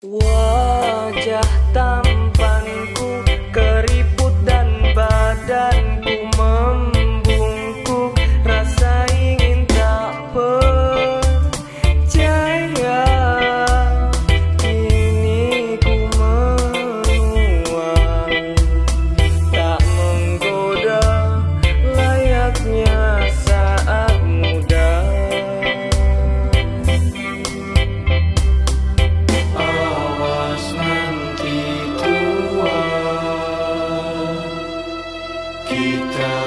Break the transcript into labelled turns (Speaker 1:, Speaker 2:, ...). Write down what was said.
Speaker 1: Wajah tam kita